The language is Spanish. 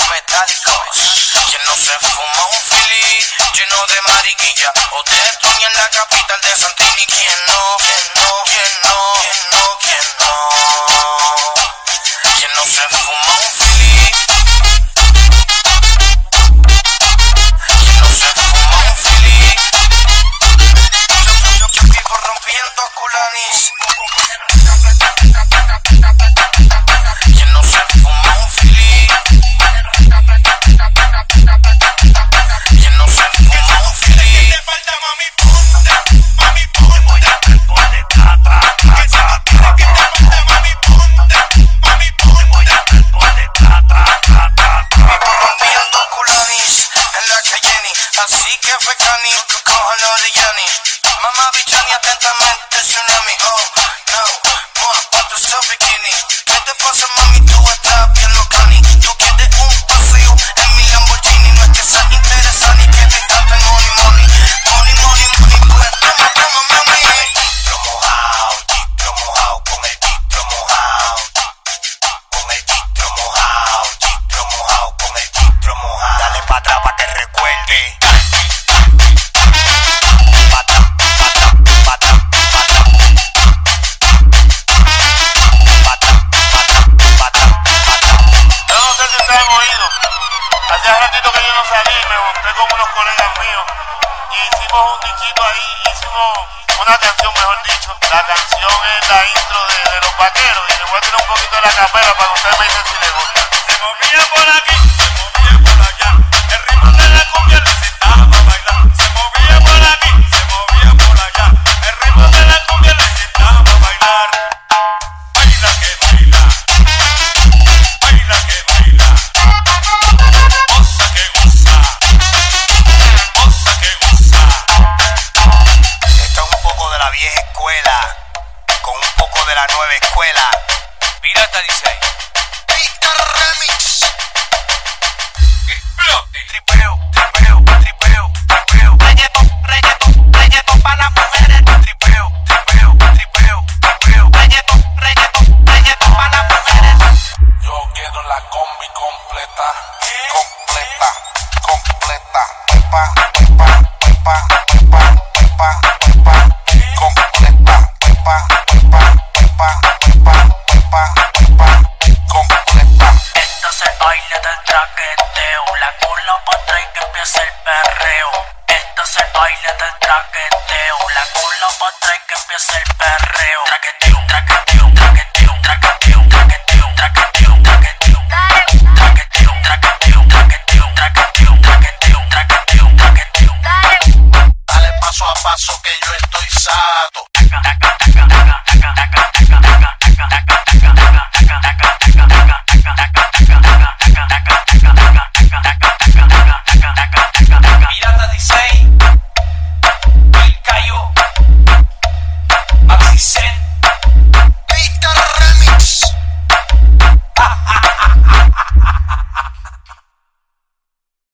metálicos. Que no se fuma un fili lleno de mariquilla o de en la capital de Santiago. I seek every county, cojono de Yanni. Mamá bichania atentamente tsunami. Oh no, more patos o bikini. ¿Qué te pasa, mami? Tú estás bien locani. Oído. Hacía ratito que yo no salí, me junté con unos colegas míos y hicimos un dichito ahí, hicimos una canción, mejor dicho. La canción es la intro de, de los vaqueros y le voy a tirar un poquito de la capela para que ustedes me dicen si les gusta. Se por aquí, escuela. Pirata 16. Traqueteo. La cola pa' atrás que empiece el perreo. Esto es el baile del traqueteo. La cola pa' atrás que empiece el perreo. Traqueteo, traqueteo, traqueteo, traqueteo, traqueteo, traqueteo, traqueteo. Traqueteo, traqueteo, traqueteo, traqueteo, traqueteo, traqueteo, traqueteo. Dale paso a paso que yo estoy sato.